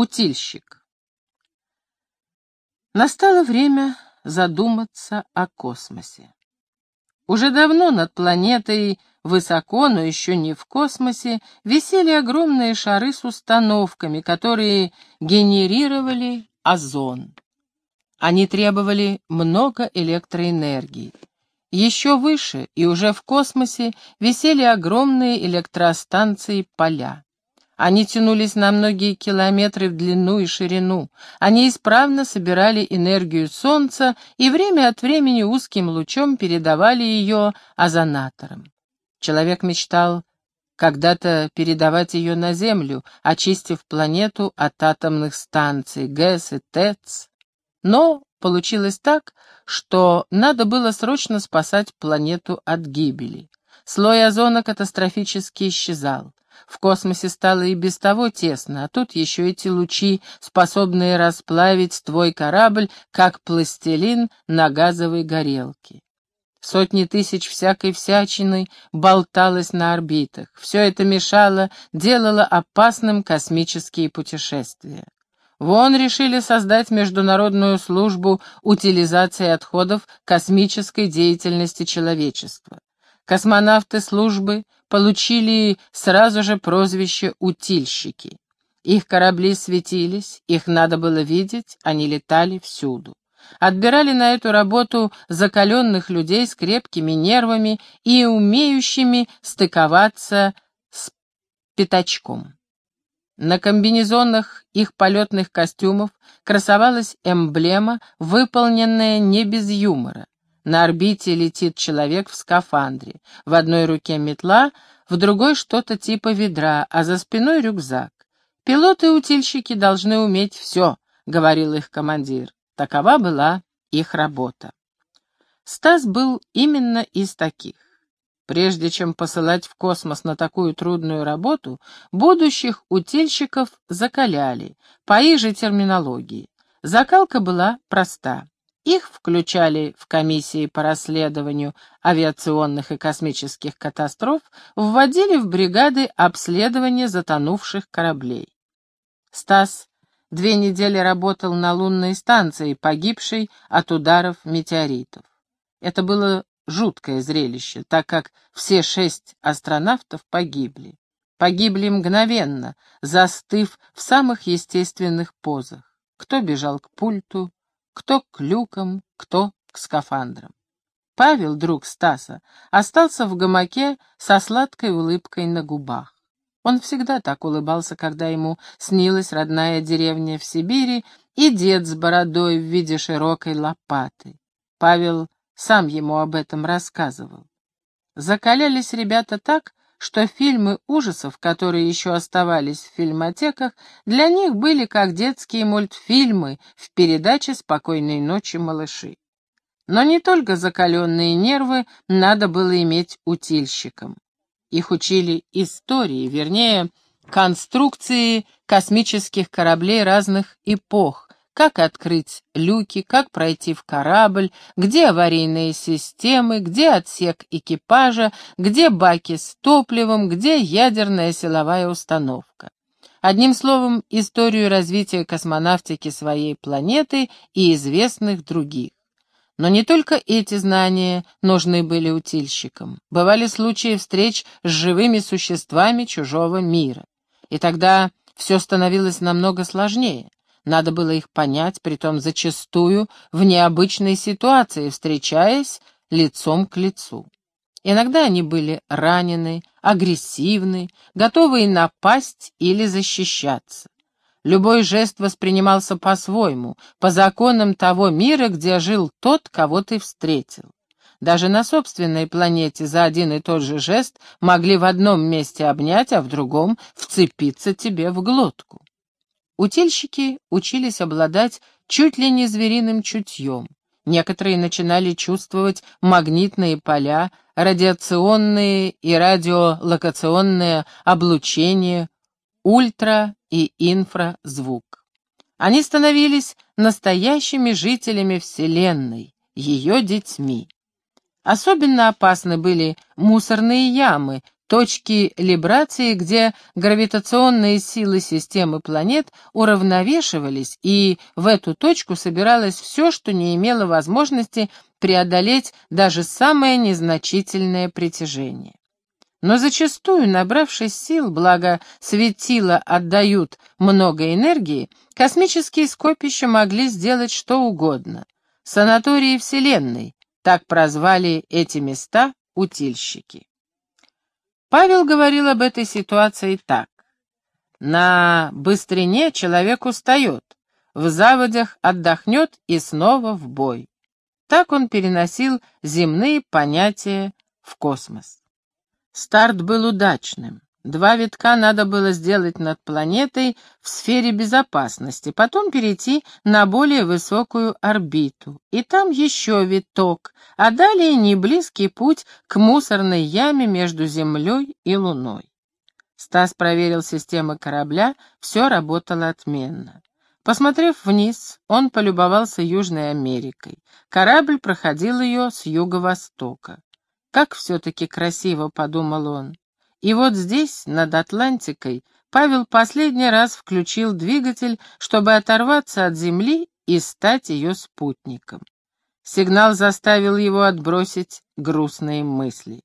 Утильщик. Настало время задуматься о космосе. Уже давно над планетой, высоко, но еще не в космосе, висели огромные шары с установками, которые генерировали озон. Они требовали много электроэнергии. Еще выше и уже в космосе висели огромные электростанции поля. Они тянулись на многие километры в длину и ширину. Они исправно собирали энергию Солнца и время от времени узким лучом передавали ее озонаторам. Человек мечтал когда-то передавать ее на Землю, очистив планету от атомных станций ГЭС и ТЭЦ. Но получилось так, что надо было срочно спасать планету от гибели. Слой озона катастрофически исчезал. В космосе стало и без того тесно, а тут еще эти лучи, способные расплавить твой корабль, как пластилин на газовой горелке. Сотни тысяч всякой всячины болталось на орбитах. Все это мешало, делало опасным космические путешествия. Вон решили создать международную службу утилизации отходов космической деятельности человечества. Космонавты службы получили сразу же прозвище «утильщики». Их корабли светились, их надо было видеть, они летали всюду. Отбирали на эту работу закаленных людей с крепкими нервами и умеющими стыковаться с пятачком. На комбинезонах их полетных костюмов красовалась эмблема, выполненная не без юмора. На орбите летит человек в скафандре. В одной руке метла, в другой что-то типа ведра, а за спиной рюкзак. «Пилоты-утильщики должны уметь все», — говорил их командир. Такова была их работа. Стас был именно из таких. Прежде чем посылать в космос на такую трудную работу, будущих утильщиков закаляли, по их же терминологии. Закалка была проста. Их включали в комиссии по расследованию авиационных и космических катастроф, вводили в бригады обследования затонувших кораблей. Стас две недели работал на лунной станции, погибшей от ударов метеоритов. Это было жуткое зрелище, так как все шесть астронавтов погибли. Погибли мгновенно, застыв в самых естественных позах. Кто бежал к пульту, кто к люкам, кто к скафандрам. Павел, друг Стаса, остался в гамаке со сладкой улыбкой на губах. Он всегда так улыбался, когда ему снилась родная деревня в Сибири и дед с бородой в виде широкой лопаты. Павел сам ему об этом рассказывал. Закалялись ребята так, что фильмы ужасов, которые еще оставались в фильмотеках, для них были как детские мультфильмы в передаче «Спокойной ночи, малыши». Но не только закаленные нервы надо было иметь утильщикам. Их учили истории, вернее, конструкции космических кораблей разных эпох, как открыть люки, как пройти в корабль, где аварийные системы, где отсек экипажа, где баки с топливом, где ядерная силовая установка. Одним словом, историю развития космонавтики своей планеты и известных других. Но не только эти знания нужны были утильщикам. Бывали случаи встреч с живыми существами чужого мира. И тогда все становилось намного сложнее. Надо было их понять, притом зачастую в необычной ситуации, встречаясь лицом к лицу. Иногда они были ранены, агрессивны, готовы напасть или защищаться. Любой жест воспринимался по-своему, по законам того мира, где жил тот, кого ты встретил. Даже на собственной планете за один и тот же жест могли в одном месте обнять, а в другом вцепиться тебе в глотку. Утильщики учились обладать чуть ли не звериным чутьем. Некоторые начинали чувствовать магнитные поля, радиационные и радиолокационное облучение, ультра- и инфразвук. Они становились настоящими жителями Вселенной, ее детьми. Особенно опасны были мусорные ямы, точки либрации, где гравитационные силы системы планет уравновешивались, и в эту точку собиралось все, что не имело возможности преодолеть даже самое незначительное притяжение. Но зачастую, набравшись сил, благо светила отдают много энергии, космические скопища могли сделать что угодно. Санатории Вселенной, так прозвали эти места утильщики. Павел говорил об этой ситуации так. На быстрине человек устает, в заводях отдохнет и снова в бой. Так он переносил земные понятия в космос. Старт был удачным. Два витка надо было сделать над планетой в сфере безопасности, потом перейти на более высокую орбиту, и там еще виток, а далее неблизкий путь к мусорной яме между Землей и Луной. Стас проверил системы корабля, все работало отменно. Посмотрев вниз, он полюбовался Южной Америкой. Корабль проходил ее с юго-востока. «Как все-таки красиво», — подумал он. И вот здесь, над Атлантикой, Павел последний раз включил двигатель, чтобы оторваться от Земли и стать ее спутником. Сигнал заставил его отбросить грустные мысли.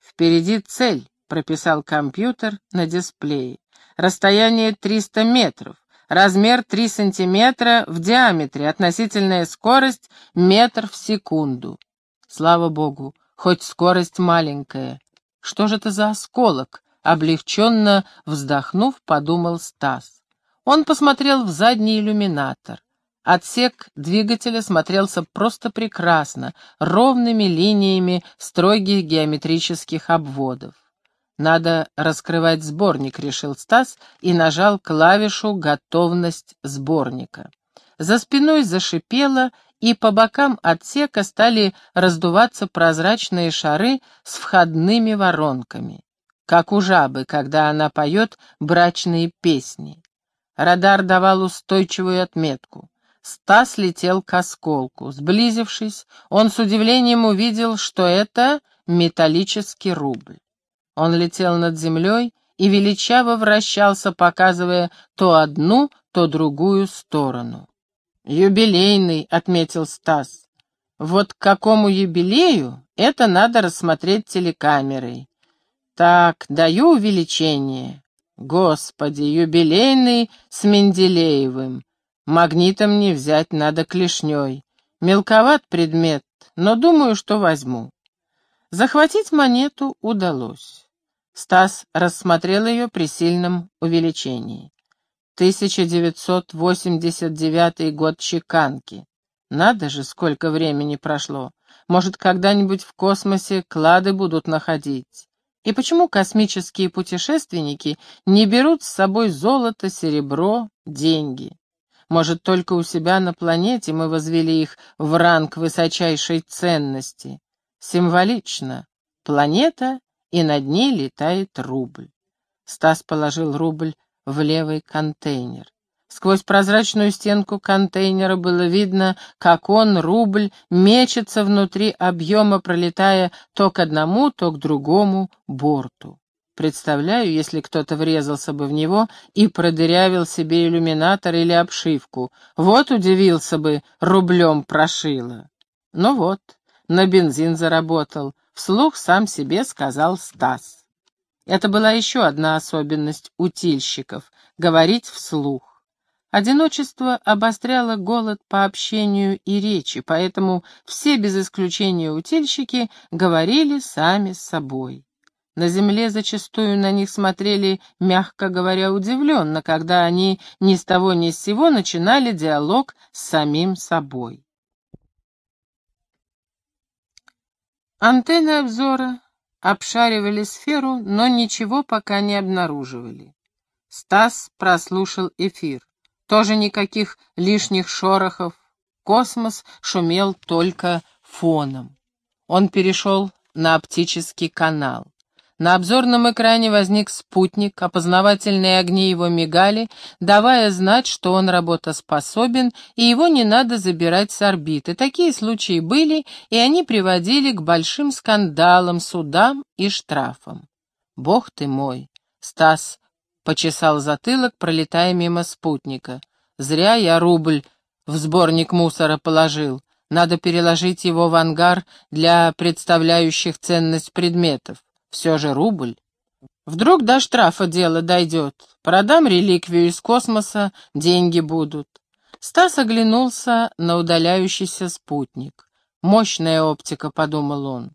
«Впереди цель», — прописал компьютер на дисплее. «Расстояние 300 метров, размер 3 сантиметра в диаметре, относительная скорость — метр в секунду». Слава богу, хоть скорость маленькая. Что же это за осколок? Облегченно вздохнув, подумал Стас. Он посмотрел в задний иллюминатор. Отсек двигателя смотрелся просто прекрасно, ровными линиями строгих геометрических обводов. «Надо раскрывать сборник», — решил Стас и нажал клавишу «Готовность сборника». За спиной зашипело, и по бокам отсека стали раздуваться прозрачные шары с входными воронками, как у жабы, когда она поет брачные песни. Радар давал устойчивую отметку. Стас летел к осколку. Сблизившись, он с удивлением увидел, что это металлический рубль. Он летел над землей и величаво вращался, показывая то одну, то другую сторону. «Юбилейный», — отметил Стас. «Вот к какому юбилею, это надо рассмотреть телекамерой. Так, даю увеличение. Господи, юбилейный с Менделеевым. Магнитом не взять, надо клешней. Мелковат предмет, но думаю, что возьму». Захватить монету удалось. Стас рассмотрел ее при сильном увеличении. 1989 год чеканки. Надо же, сколько времени прошло. Может, когда-нибудь в космосе клады будут находить. И почему космические путешественники не берут с собой золото, серебро, деньги? Может, только у себя на планете мы возвели их в ранг высочайшей ценности? Символично. Планета, и над ней летает рубль. Стас положил рубль в левый контейнер. Сквозь прозрачную стенку контейнера было видно, как он, рубль, мечется внутри объема, пролетая то к одному, то к другому борту. Представляю, если кто-то врезался бы в него и продырявил себе иллюминатор или обшивку. Вот удивился бы, рублем прошило. Ну вот, на бензин заработал, вслух сам себе сказал Стас. Это была еще одна особенность утильщиков — говорить вслух. Одиночество обостряло голод по общению и речи, поэтому все без исключения утильщики говорили сами с собой. На земле зачастую на них смотрели, мягко говоря, удивленно, когда они ни с того ни с сего начинали диалог с самим собой. Антенны обзора обшаривали сферу, но ничего пока не обнаруживали. Стас прослушал эфир. Тоже никаких лишних шорохов. Космос шумел только фоном. Он перешел на оптический канал. На обзорном экране возник спутник, опознавательные огни его мигали, давая знать, что он работоспособен, и его не надо забирать с орбиты. Такие случаи были, и они приводили к большим скандалам, судам и штрафам. Бог ты мой! Стас почесал затылок, пролетая мимо спутника. Зря я рубль в сборник мусора положил. Надо переложить его в ангар для представляющих ценность предметов. Все же рубль. Вдруг до штрафа дело дойдет. Продам реликвию из космоса, деньги будут. Стас оглянулся на удаляющийся спутник. Мощная оптика, подумал он.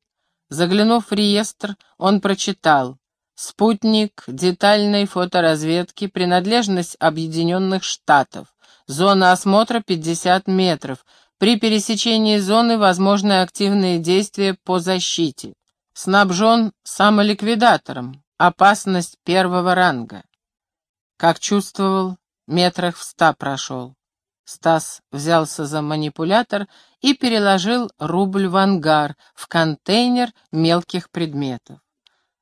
Заглянув в реестр, он прочитал «Спутник детальной фоторазведки, принадлежность Объединенных Штатов, зона осмотра 50 метров, при пересечении зоны возможны активные действия по защите. Снабжен самоликвидатором. Опасность первого ранга. Как чувствовал, метрах в ста прошел. Стас взялся за манипулятор и переложил рубль в ангар, в контейнер мелких предметов.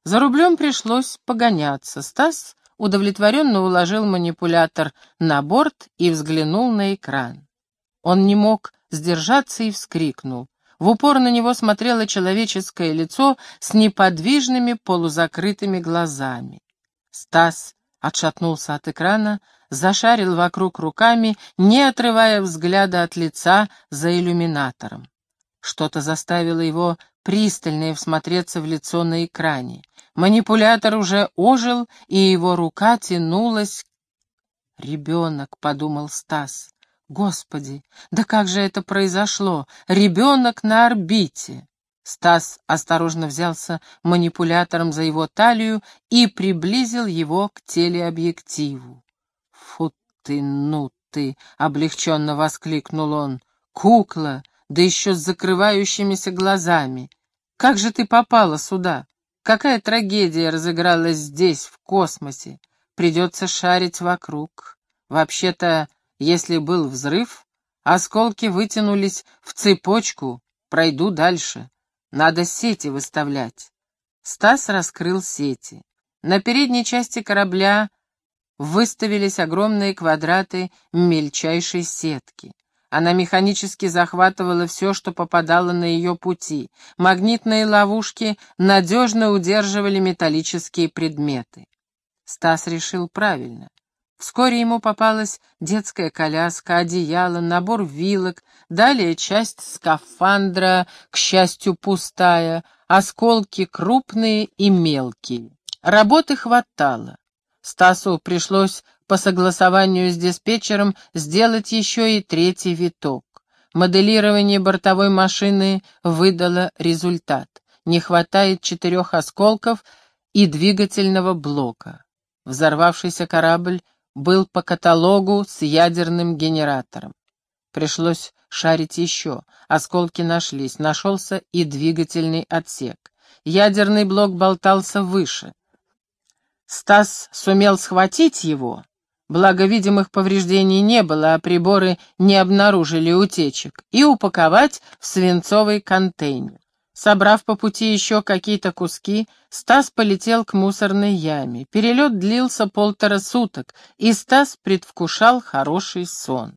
За рублем пришлось погоняться. Стас удовлетворенно уложил манипулятор на борт и взглянул на экран. Он не мог сдержаться и вскрикнул. В упор на него смотрело человеческое лицо с неподвижными полузакрытыми глазами. Стас отшатнулся от экрана, зашарил вокруг руками, не отрывая взгляда от лица за иллюминатором. Что-то заставило его пристально всмотреться в лицо на экране. Манипулятор уже ожил, и его рука тянулась. «Ребенок», — подумал Стас. Господи, да как же это произошло? Ребенок на орбите. Стас осторожно взялся манипулятором за его талию и приблизил его к телеобъективу. «Фу ты, ну ты!» — облегченно воскликнул он. «Кукла, да еще с закрывающимися глазами! Как же ты попала сюда? Какая трагедия разыгралась здесь, в космосе? Придется шарить вокруг. Вообще-то если был взрыв, осколки вытянулись в цепочку, пройду дальше. Надо сети выставлять. Стас раскрыл сети. На передней части корабля выставились огромные квадраты мельчайшей сетки. Она механически захватывала все, что попадало на ее пути. Магнитные ловушки надежно удерживали металлические предметы. Стас решил правильно. Вскоре ему попалась детская коляска, одеяло, набор вилок, далее часть скафандра, к счастью, пустая, осколки крупные и мелкие. Работы хватало. Стасу пришлось по согласованию с диспетчером сделать еще и третий виток. Моделирование бортовой машины выдало результат. Не хватает четырех осколков и двигательного блока. Взорвавшийся корабль был по каталогу с ядерным генератором. Пришлось шарить еще, осколки нашлись, нашелся и двигательный отсек. Ядерный блок болтался выше. Стас сумел схватить его, благо видимых повреждений не было, а приборы не обнаружили утечек, и упаковать в свинцовый контейнер. Собрав по пути еще какие-то куски, Стас полетел к мусорной яме. Перелет длился полтора суток, и Стас предвкушал хороший сон.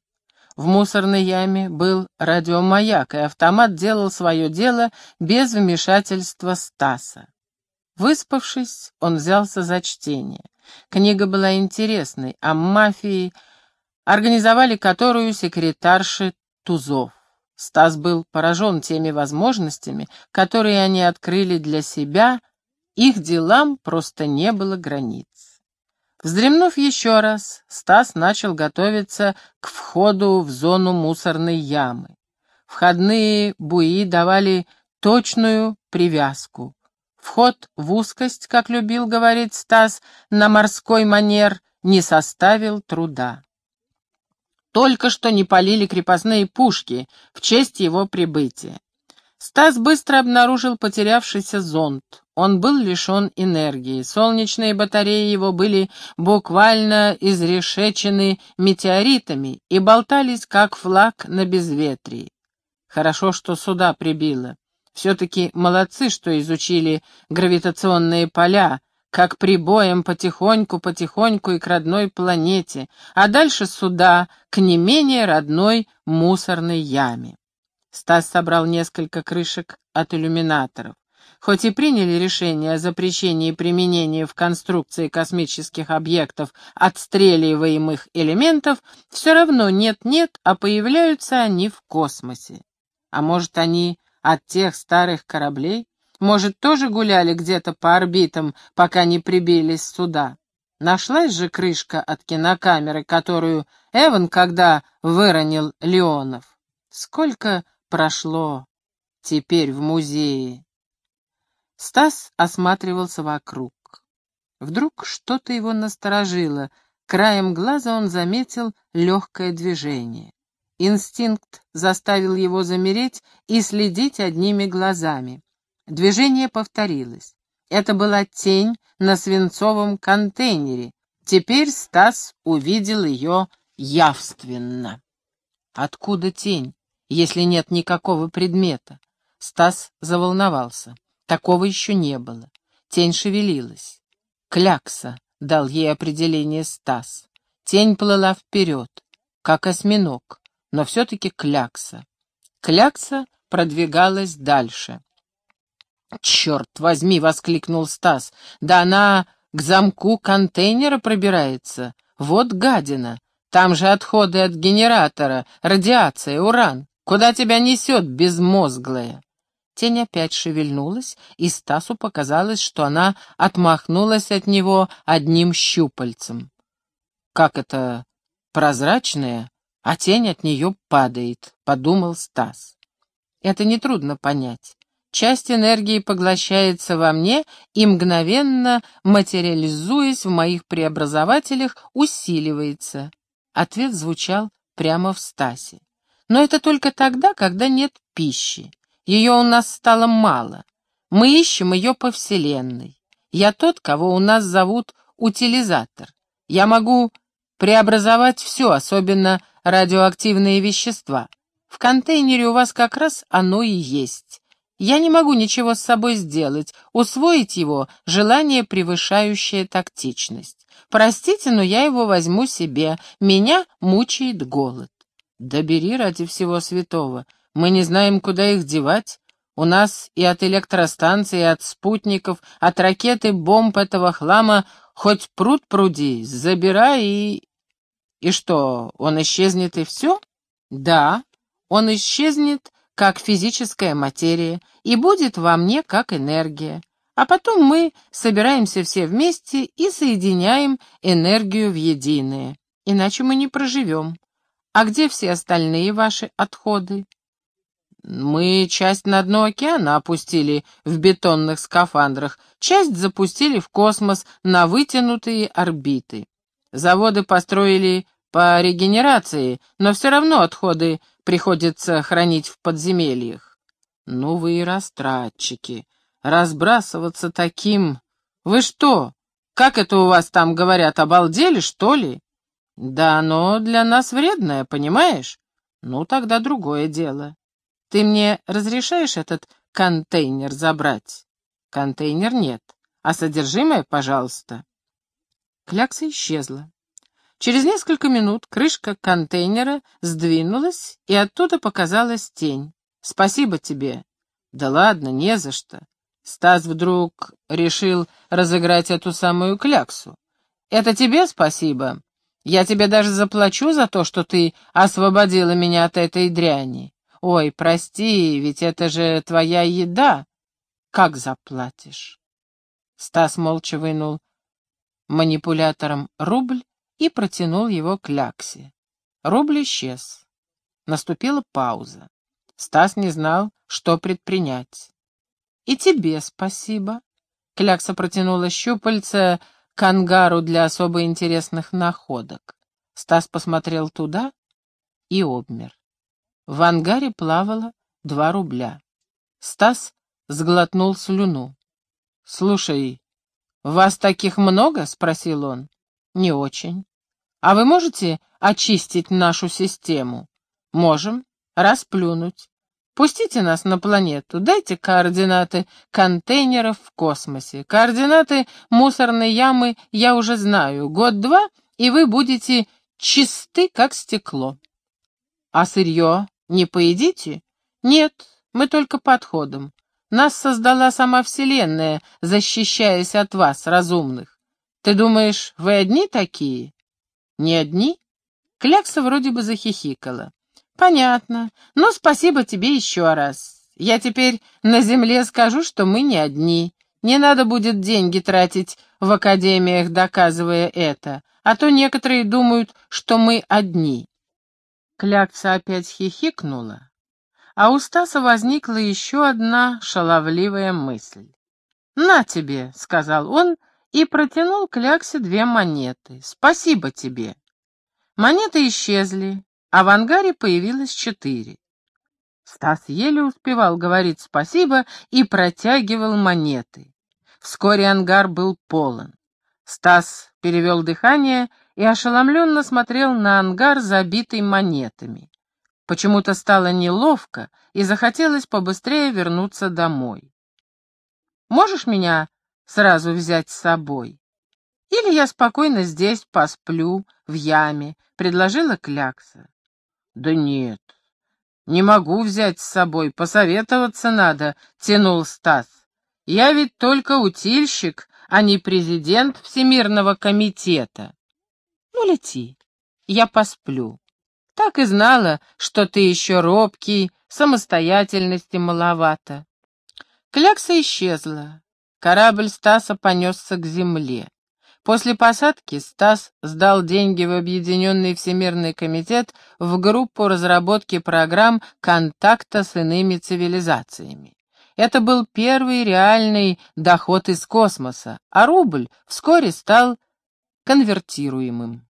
В мусорной яме был радиомаяк, и автомат делал свое дело без вмешательства Стаса. Выспавшись, он взялся за чтение. Книга была интересной, о мафии, организовали которую секретарши Тузов. Стас был поражен теми возможностями, которые они открыли для себя, их делам просто не было границ. Вздремнув еще раз, Стас начал готовиться к входу в зону мусорной ямы. Входные буи давали точную привязку. Вход в узкость, как любил говорить Стас, на морской манер не составил труда. Только что не полили крепостные пушки в честь его прибытия. Стас быстро обнаружил потерявшийся зонд. Он был лишен энергии. Солнечные батареи его были буквально изрешечены метеоритами и болтались, как флаг на безветрии. Хорошо, что сюда прибило. Все-таки молодцы, что изучили гравитационные поля, как прибоем потихоньку-потихоньку и к родной планете, а дальше сюда, к не менее родной мусорной яме. Стас собрал несколько крышек от иллюминаторов. хоть и приняли решение о запрещении применения в конструкции космических объектов отстреливаемых элементов, все равно нет-нет, а появляются они в космосе. А может, они от тех старых кораблей? Может, тоже гуляли где-то по орбитам, пока не прибились сюда? Нашлась же крышка от кинокамеры, которую Эван когда выронил Леонов. Сколько прошло теперь в музее? Стас осматривался вокруг. Вдруг что-то его насторожило. Краем глаза он заметил легкое движение. Инстинкт заставил его замереть и следить одними глазами. Движение повторилось. Это была тень на свинцовом контейнере. Теперь Стас увидел ее явственно. Откуда тень, если нет никакого предмета? Стас заволновался. Такого еще не было. Тень шевелилась. «Клякса», — дал ей определение Стас. Тень плыла вперед, как осьминог, но все-таки клякса. Клякса продвигалась дальше. «Черт возьми!» — воскликнул Стас. «Да она к замку контейнера пробирается. Вот гадина. Там же отходы от генератора, радиация, уран. Куда тебя несет, безмозглая?» Тень опять шевельнулась, и Стасу показалось, что она отмахнулась от него одним щупальцем. «Как это прозрачная, а тень от нее падает», — подумал Стас. Это нетрудно понять. Часть энергии поглощается во мне и, мгновенно материализуясь в моих преобразователях, усиливается. Ответ звучал прямо в Стасе. Но это только тогда, когда нет пищи. Ее у нас стало мало. Мы ищем ее по Вселенной. Я тот, кого у нас зовут утилизатор. Я могу преобразовать все, особенно радиоактивные вещества. В контейнере у вас как раз оно и есть. Я не могу ничего с собой сделать, усвоить его — желание, превышающее тактичность. Простите, но я его возьму себе, меня мучает голод. Да бери ради всего святого, мы не знаем, куда их девать. У нас и от электростанций, и от спутников, от ракеты, бомб этого хлама хоть пруд пруди, забирай и... И что, он исчезнет и все? Да, он исчезнет, как физическая материя, и будет во мне как энергия. А потом мы собираемся все вместе и соединяем энергию в единое. Иначе мы не проживем. А где все остальные ваши отходы? Мы часть на дно океана опустили в бетонных скафандрах, часть запустили в космос на вытянутые орбиты. Заводы построили по регенерации, но все равно отходы приходится хранить в подземельях. Ну вы и растратчики. Разбрасываться таким... Вы что, как это у вас там говорят, обалдели, что ли? Да, но для нас вредное, понимаешь? Ну, тогда другое дело. Ты мне разрешаешь этот контейнер забрать? Контейнер нет, а содержимое, пожалуйста. Клякса исчезла. Через несколько минут крышка контейнера сдвинулась, и оттуда показалась тень. «Спасибо тебе». «Да ладно, не за что». Стас вдруг решил разыграть эту самую кляксу. «Это тебе спасибо. Я тебе даже заплачу за то, что ты освободила меня от этой дряни. «Ой, прости, ведь это же твоя еда. Как заплатишь?» Стас молча вынул манипулятором рубль и протянул его к Ляксе. Рубль исчез. Наступила пауза. Стас не знал, что предпринять. «И тебе спасибо». Клякса протянула щупальца к ангару для особо интересных находок. Стас посмотрел туда и обмер. В ангаре плавало два рубля. Стас сглотнул слюну. «Слушай, вас таких много?» — спросил он. «Не очень. А вы можете очистить нашу систему?» «Можем. Расплюнуть. Пустите нас на планету, дайте координаты контейнеров в космосе. Координаты мусорной ямы я уже знаю. Год-два, и вы будете чисты, как стекло. А сырье не поедите? Нет, мы только подходом. Нас создала сама Вселенная, защищаясь от вас, разумных. Ты думаешь, вы одни такие? Не одни? Клякса вроде бы захихикала. Понятно. Но спасибо тебе еще раз. Я теперь на земле скажу, что мы не одни. Не надо будет деньги тратить в академиях, доказывая это, а то некоторые думают, что мы одни. Клякса опять хихикнула, а у Стаса возникла еще одна шаловливая мысль. «На тебе», — сказал он и протянул Кляксе две монеты. «Спасибо тебе». Монеты исчезли, а в ангаре появилось четыре. Стас еле успевал говорить спасибо и протягивал монеты. Вскоре ангар был полон. Стас перевел дыхание и ошеломленно смотрел на ангар, забитый монетами. Почему-то стало неловко и захотелось побыстрее вернуться домой. «Можешь меня сразу взять с собой? Или я спокойно здесь посплю, в яме», — предложила Клякса. «Да нет, не могу взять с собой, посоветоваться надо», — тянул Стас. «Я ведь только утильщик, а не президент Всемирного комитета. Ну, лети, я посплю. Так и знала, что ты еще робкий, самостоятельности маловато. Клякса исчезла. Корабль Стаса понесся к земле. После посадки Стас сдал деньги в Объединенный Всемирный комитет в группу разработки программ контакта с иными цивилизациями. Это был первый реальный доход из космоса, а рубль вскоре стал конвертируемым.